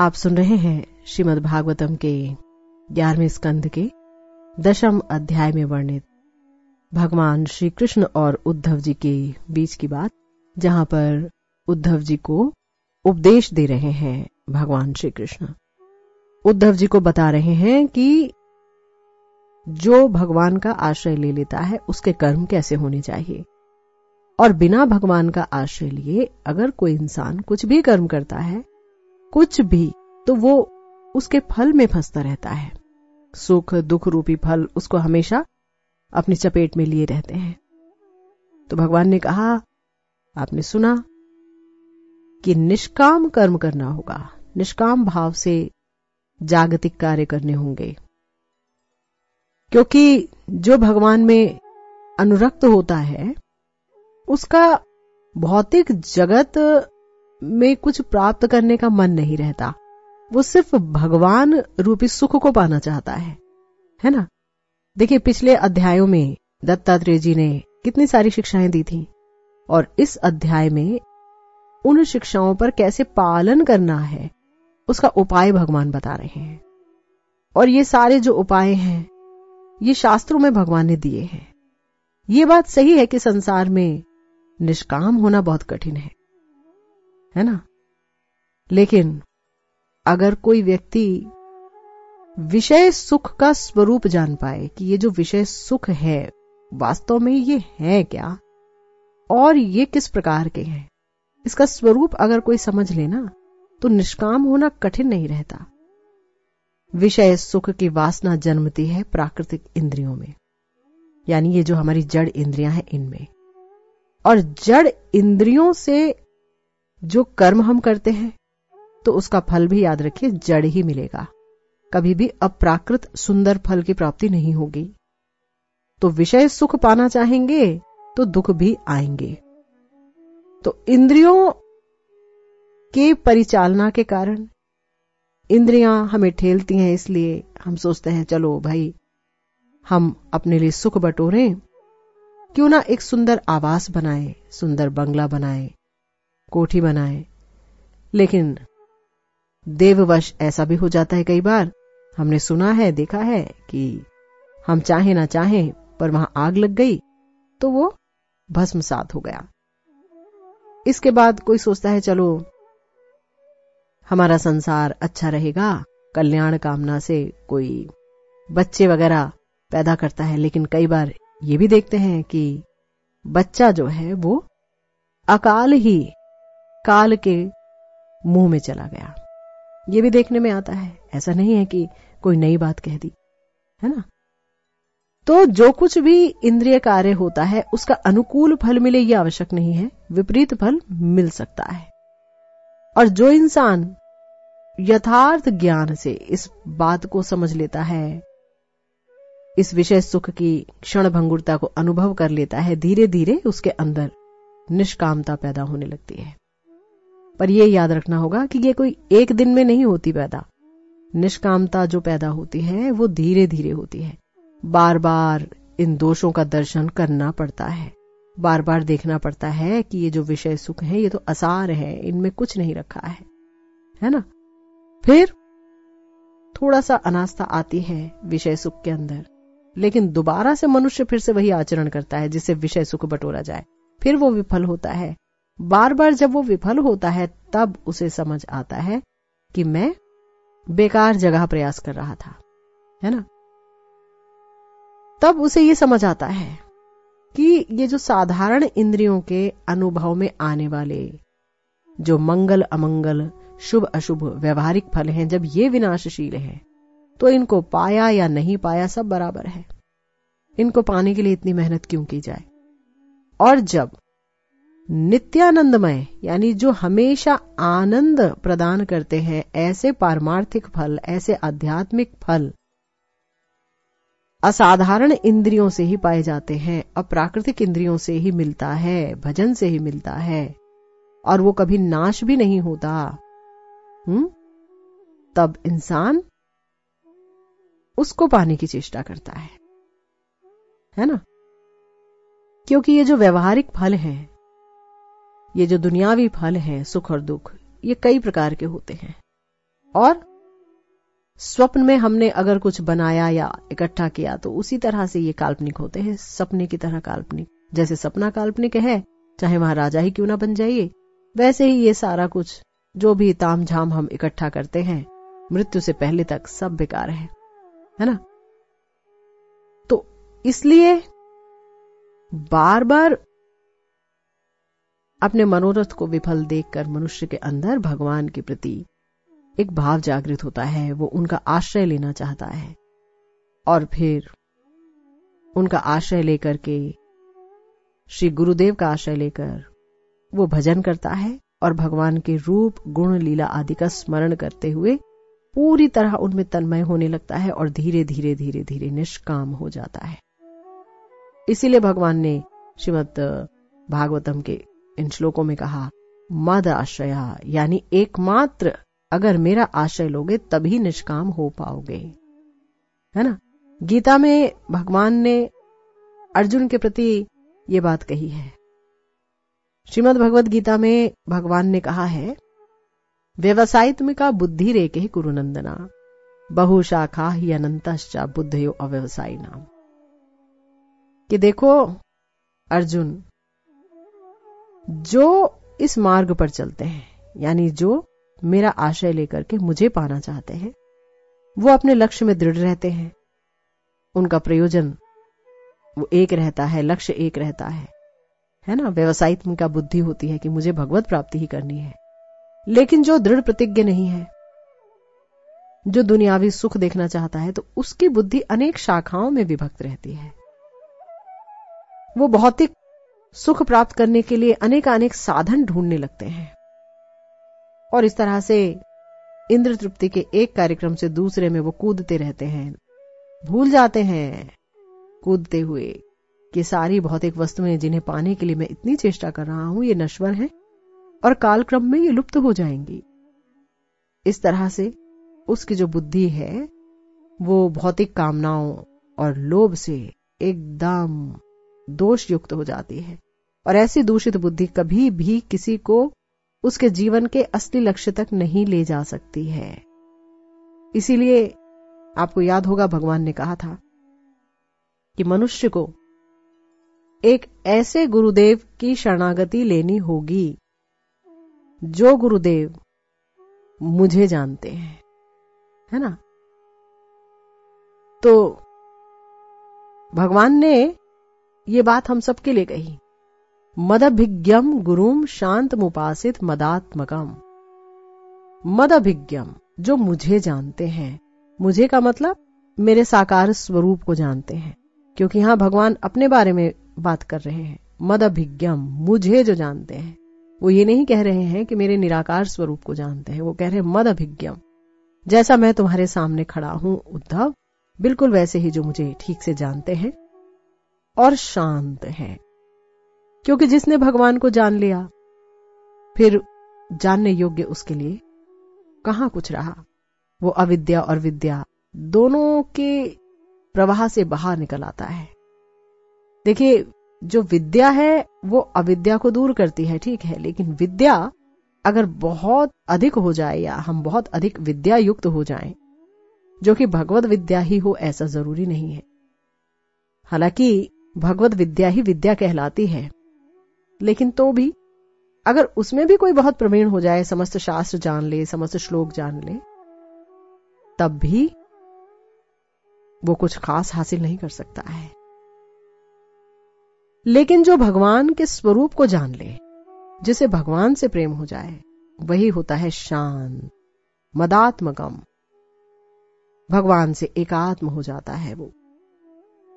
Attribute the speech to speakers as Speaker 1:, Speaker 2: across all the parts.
Speaker 1: आप सुन रहे हैं श्रीमद् भागवतम के ग्यारहवें स्कंद के दशम अध्याय में वर्णित। भगवान श्री कृष्ण और उद्धव जी के बीच की बात, जहाँ पर उद्धव जी को उपदेश दे रहे हैं भगवान श्री कृष्ण उद्धव जी को बता रहे हैं कि जो भगवान का आश्रय ले लेता है, उसके कर्म कैसे होने चाहिए? और बिना भगवान का आश्रय लिए अगर कोई इंसान कुछ भी कर्म करता है कुछ भी तो वो उसके फल में फंसता रहता है। सुख, दुख रूपी फल उसको हमेशा अपनी चपेट में लिए रहते हैं। तो भगवान ने कहा, आपने सुना कि निष्काम कर्म करना होगा। निष्काम भाव से जागतिक कार्य करने होंगे। क्योंकि जो भगवान में अनुरक्त होता है, उसका भौतिक जगत में कुछ प्राप्त करने का मन नहीं रहता। वो सिर्फ़ भगवान रूपी सुख को पाना चाहता है। है ना? देखिए, पिछले अध्यायों में दत्तात्रेय जी ने कितनी सारी शिक्षाएँ दी थी। और इस अध्याय में उन शिक्षाओं पर कैसे पालन करना है, उसका उपाय भगवान बता रहे हैं। और ये सारे जो उपाय हैं, ये शास्त्रों में भगवान ने दिए हैं। ये बात सही है कि संसार में निष्काम होना बहुत कठिन है। है ना? लेकिन अगर कोई व्यक्ति विषय सुख का स्वरूप जान पाए कि ये जो विषय सुख है, वास्तव में ये है क्या? और ये किस प्रकार के हैं? इसका स्वरूप अगर कोई समझ लेना तो निष्काम होना कठिन नहीं रहता। विषय सुख की वासना जन्मती है प्राकृतिक इंद्रियों में। यानी ये जो हमारी जड़ इंद्रियाँ हैं इनमें। और जड़ इंद्रियों से जो कर्म हम करते हैं तो उसका फल भी याद रखिए, जड़ ही मिलेगा। कभी भी अप्राकृत सुंदर फल की प्राप्ति नहीं होगी। तो विषय सुख पाना चाहेंगे तो दुख भी आएँगे। तो इंद्रियों के परिचालना के कारण, इंद्रियाँ हमें ठेलती हैं, इसलिए हम सोचते हैं, चलो भाई, हम अपने लिए सुख बटोरें। क्यों ना एक सुंदर आवास बनाए, सुंदर बंगला बनाए कोठी बनाए। लेकिन देववश ऐसा भी हो जाता है कई बार, हमने सुना है, देखा है कि हम चाहे ना चाहे, पर वहाँ आग लग गई तो वो भस्म सात हो गया। इसके बाद कोई सोचता है, चलो, हमारा संसार अच्छा रहेगा, कल्याण कामना से कोई बच्चे वगैरह पैदा करता है, लेकिन कई बार ये भी देखते हैं कि बच्चा जो है, वो अकाल ही काल के मुँह में चला गया। ये भी देखने में आता है। ऐसा नहीं है कि कोई नई बात कह दी, है ना? तो जो कुछ भी इंद्रिय कार्य होता है, उसका अनुकूल फल मिले ये आवश्यक नहीं है। विपरीत फल मिल सकता है। और जो इंसान यथार्थ ज्ञान से इस बात को समझ लेता है, इस विषय सुख की क्षण भंगुरता को अनुभव कर लेता है धीरे धीरे उसके अंदर निष्कामता पैदा होने लगती है। पर यह याद रखना होगा कि ये कोई एक दिन में नहीं होती पैदा। निष्कामता जो पैदा होती है, वो धीरे धीरे होती है। बार बार इन दोषों का दर्शन करना पड़ता है। बार बार देखना पड़ता है कि ये जो विषय सुख है, ये तो असार है, इनमें कुछ नहीं रखा है। है ना? फिर थोड़ा सा अनास्था आती है विषय सुख के अंदर। लेकिन दोबारा से मनुष्य फिर से वही आचरण करता है जिससे विषय सुख बटोरा जाए। फिर वो विफल होता है। बार बार जब वो विफल होता है, तब उसे समझ आता है कि मैं बेकार जगह प्रयास कर रहा था, है ना? तब उसे ये समझ आता है कि ये जो साधारण इंद्रियों के अनुभव में आने वाले जो मंगल अमंगल, शुभ अशुभ व्यवहारिक फल हैं, जब ये विनाशशील हैं तो इनको पाया या नहीं पाया सब बराबर है। इनको पाने के लिए इतनी मेहनत क्यों की जाए? और जब नित्यानंदमय, यानी जो हमेशा आनंद प्रदान करते हैं, ऐसे पारमार्थिक फल, ऐसे आध्यात्मिक फल असाधारण इंद्रियों से ही पाए जाते हैं, अप्राकृतिक इंद्रियों से ही मिलता है, भजन से ही मिलता है, और वो कभी नाश भी नहीं होता। हुँ? तब इंसान उसको पाने की चेष्टा करता है। है ना? क्योंकि ये जो व्यवहारिक फल हैं ये जो दुनियावी फल हैं, सुख और दुख, ये कई प्रकार के होते हैं। और स्वप्न में हमने अगर कुछ बनाया या इकट्ठा किया तो उसी तरह से ये काल्पनिक होते हैं, सपने की तरह काल्पनिक। जैसे सपना काल्पनिक है, चाहे वहाँ राजा ही क्यों ना बन जाइए, वैसे ही ये सारा कुछ, जो भी ताम झाम हम इकट्ठा करते हैं, मृत्यु से पहले तक सब बेकार है है ना? तो इसलिए बार बार अपने मनोरथ को विफल देखकर मनुष्य के अंदर भगवान के प्रति एक भाव जागृत होता है, वो उनका आश्रय लेना चाहता है। और फिर उनका आश्रय लेकर के, श्री गुरुदेव का आश्रय लेकर वो भजन करता है और भगवान के रूप, गुण, लीला आदि का स्मरण करते हुए पूरी तरह उनमें तन्मय होने लगता है और धीरे धीरे धीरे धीरे निष्काम हो जाता है। इसीलिए भगवान ने श्रीमद भागवतम के इन श्लोकों में कहा, मद आश्रया, यानी एकमात्र, अगर मेरा आश्रय लोगे, तभी निष्काम हो पाओगे। है ना? गीता में भगवान ने अर्जुन के प्रति ये बात कही है। श्रीमद भगवद गीता में भगवान ने कहा है, व्यवसायित्मिका बुद्धि रेके कुरुनंदना बहुशाखा ही अनंतश्चा बुद्धयो अव्यवसायी नाम कि देखो, अर्जुन जो इस मार्ग पर चलते हैं, यानी जो मेरा आशय लेकर के मुझे पाना चाहते हैं, वो अपने लक्ष्य में दृढ़ रहते हैं। उनका प्रयोजन, वो एक रहता है, लक्ष्य एक रहता है। है ना? व्यवसायित्म का बुद्धि होती है कि मुझे भगवत प्राप्ति ही करनी है। लेकिन जो दृढ़ प्रतिज्ञ नहीं है, जो दुनियावी सुख देखना चाहता है तो उसकी बुद्धि अनेक शाखाओं में विभक्त रहती है। वो भौतिक सुख प्राप्त करने के लिए अनेक अनेक साधन ढूँढने लगते हैं। और इस तरह से इंद्र तृप्ति के एक कार्यक्रम से दूसरे में वो कूदते रहते हैं। भूल जाते हैं कूदते हुए कि सारी भौतिक वस्तुएँ जिन्हें पाने के लिए मैं इतनी चेष्टा कर रहा हूँ, ये नश्वर हैं और कालक्रम में ये लुप्त हो जाएँगी। इस तरह से उसकी जो बुद्धि है, वो भौतिक कामनाओं और लोभ से एकदम दोष युक्त हो जाती है। और ऐसी दूषित बुद्धि कभी भी किसी को उसके जीवन के असली लक्ष्य तक नहीं ले जा सकती है। इसीलिए आपको याद होगा, भगवान ने कहा था कि मनुष्य को एक ऐसे गुरुदेव की शरणागति लेनी होगी जो गुरुदेव मुझे जानते हैं, है ना? तो भगवान ने ये बात हम सबके लिए कही। मदभिज्ञम गुरुम शांत मुपासित मदात्मकम। मदभिज्ञम जो मुझे जानते हैं। मुझे का मतलब मेरे साकार स्वरूप को जानते हैं, क्योंकि यहाँ भगवान अपने बारे में बात कर रहे हैं। मदभिज्ञम मुझे जो जानते हैं। वो ये नहीं कह रहे हैं कि मेरे निराकार स्वरूप को जानते हैं। वो कह रहे हैं मद अभिज्ञम जैसा मैं तुम्हारे सामने खड़ा हूँ, उद्धव, बिल्कुल वैसे ही जो मुझे ठीक से जानते हैं और शांत हैं। क्योंकि जिसने भगवान को जान लिया फिर जानने योग्य उसके लिए कहाँ कुछ रहा? वो अविद्या और विद्या दोनों के प्रवाह से बाहर निकल आता है। देखिए जो विद्या है वो अविद्या को दूर करती है ठीक है लेकिन विद्या अगर बहुत अधिक हो जाए या हम बहुत अधिक विद्या युक्त हो जाएँ, जो कि भगवत विद्या ही हो ऐसा ज़रूरी नहीं है। हालाँकि भगवत विद्या ही विद्या कहलाती है। लेकिन तो भी, अगर उसमें भी कोई बहुत प्रवीण हो जाए, समस्त शास्त्र जान ले, समस्त श्लोक जान ले, तब भी वो कुछ खास हासिल नहीं कर सकता है। लेकिन जो भगवान के स्वरूप को जान ले, जिसे भगवान से प्रेम हो जाए, वही होता है शांत मदात्मकम भगवान से एकात्म हो जाता है वो।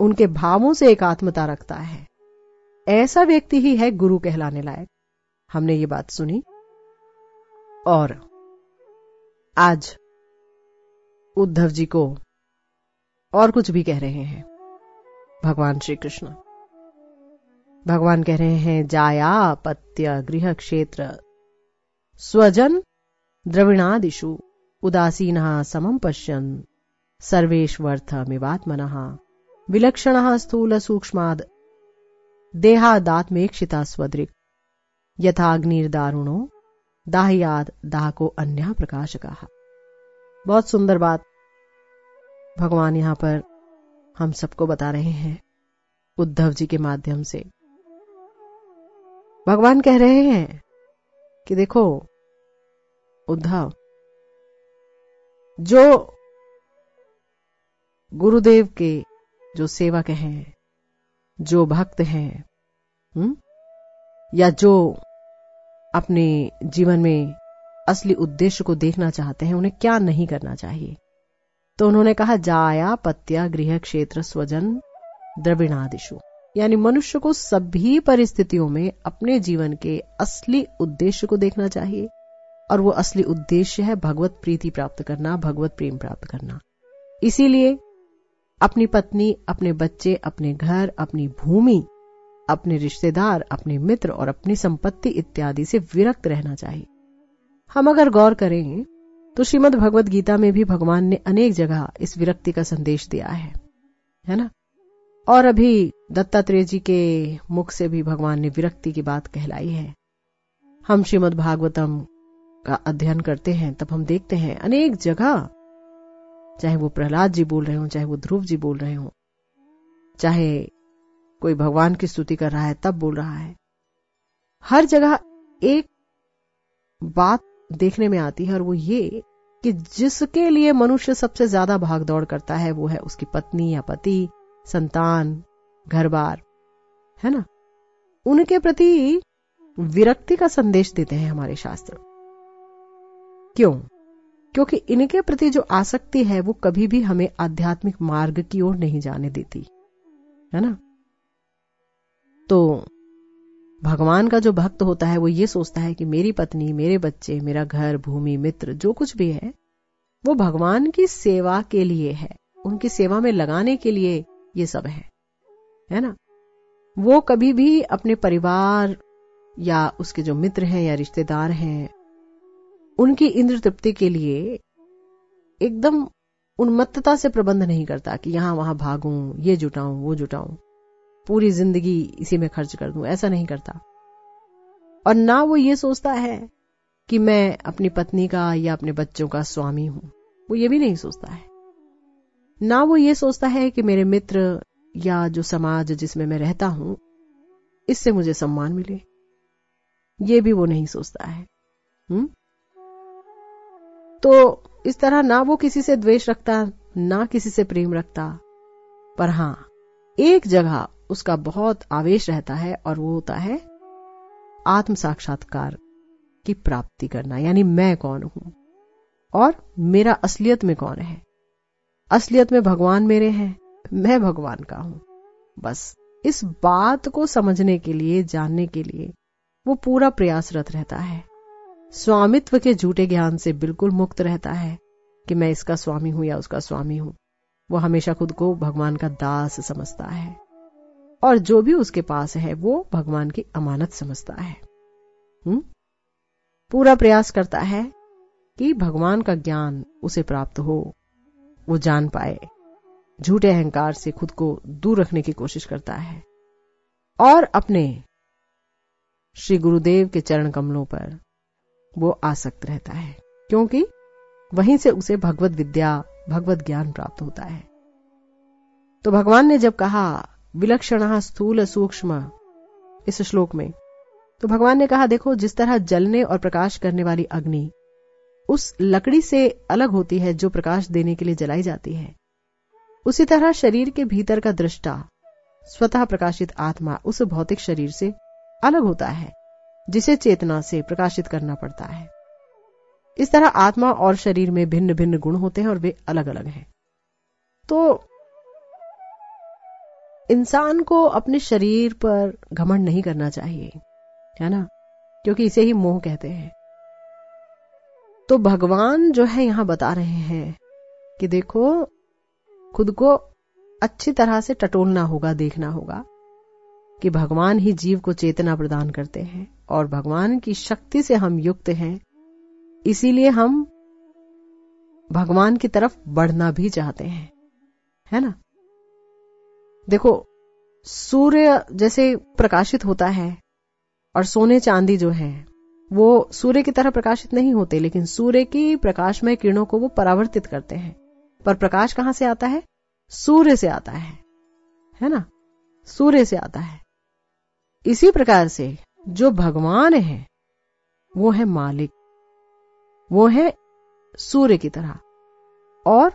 Speaker 1: उनके भावों से एकात्मता रखता है। ऐसा व्यक्ति ही है गुरु कहलाने लायक। हमने ये बात सुनी। और आज उद्धव जी को और कुछ भी कह रहे हैं। भगवान श्री कृष्ण भगवान कह रहे हैं, जाया पत्य गृह क्षेत्र स्वजन द्रविणादिशु उदासीन समम पश्यन। सर्वेश्वर्थमिवात्मन विलक्षण स्थूल सूक्ष्माद देहादात्मेक्षिता स्वदृक् यथाग्निर्दारुणो दाहयाद दाहको प्रकाश कहा बहुत सुंदर बात। भगवान यहाँ पर हम सबको बता रहे हैं उद्धव जी के माध्यम से। भगवान कह रहे हैं कि देखो, उद्धव, जो गुरुदेव के जो सेवक हैं जो भक्त हैं? या जो अपने जीवन में असली उद्देश्य को देखना चाहते हैं, उन्हें क्या नहीं करना चाहिए? तो उन्होंने कहा, जाया पत्या गृह क्षेत्र स्वजन द्रविणादिशु यानी मनुष्य को सभी परिस्थितियों में अपने जीवन के असली उद्देश्य को देखना चाहिए, और वो असली उद्देश्य है भगवत प्रीति प्राप्त करना, भगवत प्रेम प्राप्त करना। इसीलिए अपनी पत्नी, अपने बच्चे, अपने घर, अपनी भूमि, अपने रिश्तेदार, अपने मित्र और अपनी संपत्ति इत्यादि से विरक्त रहना चाहिए। हम अगर गौर करें तो श्रीमद भगवत गीता में भी भगवान ने अनेक जगह इस विरक्ति का संदेश दिया है है ना? और अभी दत्तात्रेय जी के मुख से भी भगवान ने विरक्ति की बात कहलाई है। हम श्रीमद भागवतम का अध्ययन करते हैं, तब हम देखते हैं अनेक जगह चाहे वो प्रहलाद जी बोल रहे हो, चाहे वो ध्रुव जी बोल रहे हो, चाहे कोई भगवान की स्तुति कर रहा है, तब बोल रहा है। हर जगह एक बात देखने में आती है और वो ये कि जिसके लिए मनुष्य सबसे ज़्यादा भाग दौड़ करता है, वो है उसकी पत्नी या पति, संतान घर बार है ना? उनके प्रति विरक्ति का संदेश देते हैं हमारे शास्त्र। क्यों? क्योंकि इनके प्रति जो आसक्ति है, वो कभी भी हमें आध्यात्मिक मार्ग की ओर नहीं जाने देती। है ना? तो भगवान का जो भक्त होता है, वो ये सोचता है कि मेरी पत्नी, मेरे बच्चे, मेरा घर, भूमि, मित्र, जो कुछ भी है, वो भगवान की सेवा के लिए है। उनकी सेवा में लगाने के लिए ये सब है। है ना? वो कभी भी अपने परिवार या उसके जो मित्र हैं या रिश्तेदार हैं उनकी इंद्र तृप्ति के लिए एकदम उन्मत्तता से प्रबंध नहीं करता कि यहाँ वहाँ भागूं, ये जुटाऊं, वो जुटाऊं। पूरी ज़िंदगी इसी में खर्च कर दूँ, ऐसा नहीं करता। और ना वो ये सोचता है कि मैं अपनी पत्नी का या अपने बच्चों का स्वामी हूँ, वो ये भी नहीं सोचता है। ना वो ये सोचता है कि मेरे मित्र या जो समाज जिसमें मैं रहता हूँ, इससे मुझे सम्मान मिले। ये भी वो नहीं सोचता है। हुँ? तो इस तरह ना वो किसी से द्वेष रखता, ना किसी से प्रेम रखता। पर हाँ, एक जगह उसका बहुत आवेश रहता है और वो होता है आत्म साक्षात्कार की प्राप्ति करना, यानी मैं कौन हूँ? और मेरा असलियत में कौन है? असलियत में भगवान मेरे हैं, मैं भगवान का हूँ। बस इस बात को समझने के लिए, जानने के लिए वो पूरा प्रयासरत रहता है। स्वामित्व के झूठे ज्ञान से बिल्कुल मुक्त रहता है कि मैं इसका स्वामी हूँ या उसका स्वामी हूँ। वो हमेशा खुद को भगवान का दास समझता है। और जो भी उसके पास है, वो भगवान की अमानत समझता है। हुँ? पूरा प्रयास करता है कि भगवान का ज्ञान उसे प्राप्त हो, वो जान पाए। झूठे अहंकार से खुद को दूर रखने की कोशिश करता है। और अपने श्री गुरुदेव के चरण कमलों पर वो आसक्त रहता है, क्योंकि वहीं से उसे भगवत विद्या, भगवत ज्ञान प्राप्त होता है। तो भगवान ने जब कहा, विलक्षण स्थूल सूक्ष्म, इस श्लोक में तो भगवान ने कहा, देखो, जिस तरह जलने और प्रकाश करने वाली अग्नि, उस लकड़ी से अलग होती है जो प्रकाश देने के लिए जलाई जाती है। उसी तरह शरीर के भीतर का दृष्टा, स्वतः प्रकाशित आत्मा, उस भौतिक शरीर से अलग होता है। जिसे चेतना से प्रकाशित करना पड़ता है। इस तरह आत्मा और शरीर में भिन्न भिन्न गुण होते हैं और वे अलग अलग हैं। तो इंसान को अपने शरीर पर घमंड नहीं करना चाहिए, है ना? क्योंकि इसे ही मोह कहते हैं। तो भगवान जो है यहाँ बता रहे हैं कि देखो, खुद को अच्छी तरह से टटोलना होगा, देखना होगा। कि भगवान ही जीव को चेतना प्रदान करते हैं और भगवान की शक्ति से हम युक्त हैं। इसीलिए हम भगवान की तरफ़ बढ़ना भी चाहते हैं। है ना? देखो, सूर्य जैसे प्रकाशित होता है और सोने चांदी जो है, वो सूर्य की तरह प्रकाशित नहीं होते, लेकिन सूर्य की प्रकाशमय किरणों को वो परावर्तित करते हैं। पर प्रकाश कहाँ से आता है? सूर्य से आता है। है ना? सूर्य से आता है। इसी प्रकार से जो भगवान है, वो है मालिक, वो है सूर्य की तरह। और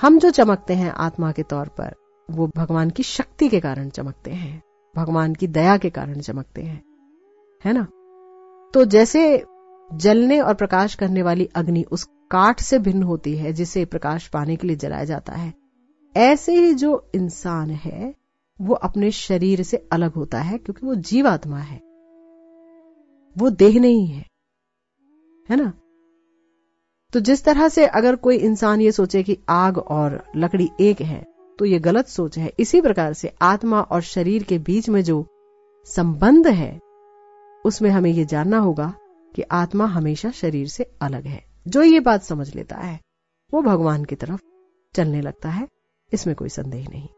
Speaker 1: हम जो चमकते हैं आत्मा के तौर पर, वो भगवान की शक्ति के कारण चमकते हैं, भगवान की दया के कारण चमकते हैं, है ना? तो जैसे जलने और प्रकाश करने वाली अग्नि उस काठ से भिन्न होती है, जिसे प्रकाश पाने के लिए जलाया जाता है, ऐसे ही जो इंसान है वो अपने शरीर से अलग होता है क्योंकि वो जीवात्मा है। वो देह नहीं है। है ना? तो जिस तरह से अगर कोई इंसान ये सोचे कि आग और लकड़ी एक है तो ये गलत सोच है। इसी प्रकार से आत्मा और शरीर के बीच में जो संबंध है, उसमें हमें ये जानना होगा कि आत्मा हमेशा शरीर से अलग है। जो ये बात समझ लेता है, वो भगवान की तरफ़ चलने लगता है। इसमें कोई संदेह नहीं।